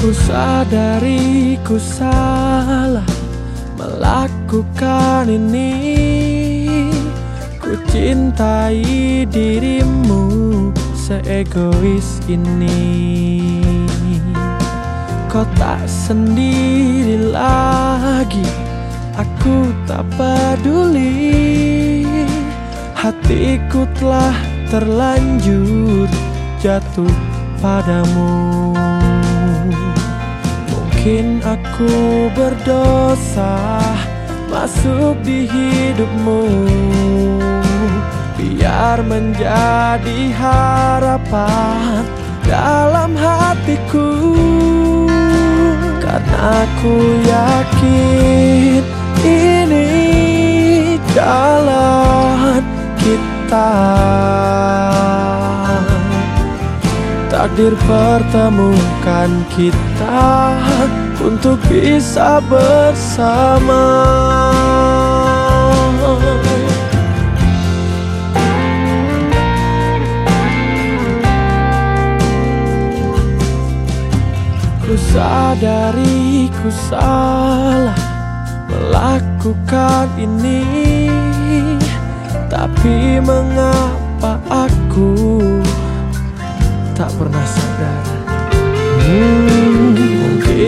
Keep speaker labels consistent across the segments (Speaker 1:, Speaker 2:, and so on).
Speaker 1: Ku sadari ku salah melakukan ini. Ku cintai dirimu seegois ini. Kau tak sendiri lagi Aku tak peduli. Hatiku telah terlanjur jatuh padamu Mungkin aku berdosa Masuk di hidupmu. Biar menjadi harapan dalam hatiku. Karena aku yakin Takdir pertemukan kita Untuk bisa bersama. Ku sadari ku salah melakukan ini Tapi mengapa aku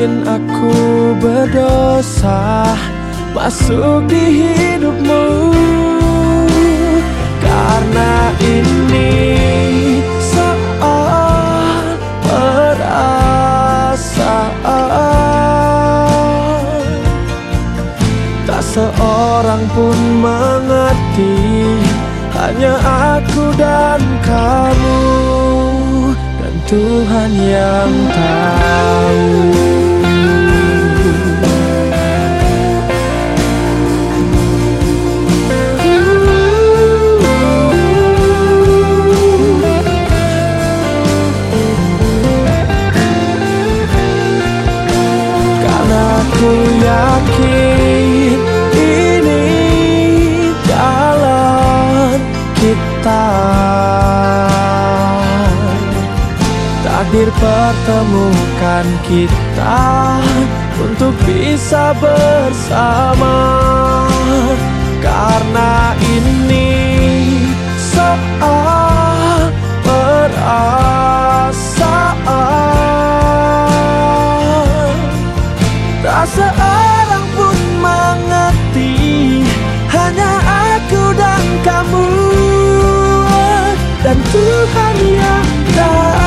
Speaker 1: Mungkin aku berdosa masuk di hidupmu. Karena ini soal perasaan. Tak seorang pun mengerti Hanya aku dan kamu Dan Tuhan yang tahu hadir pertemukan kita untuk bisa bersama. Karena ini soal perasaan. Tak seorang pun mengerti hanya aku dan kamu. Dan Tuhan yang tak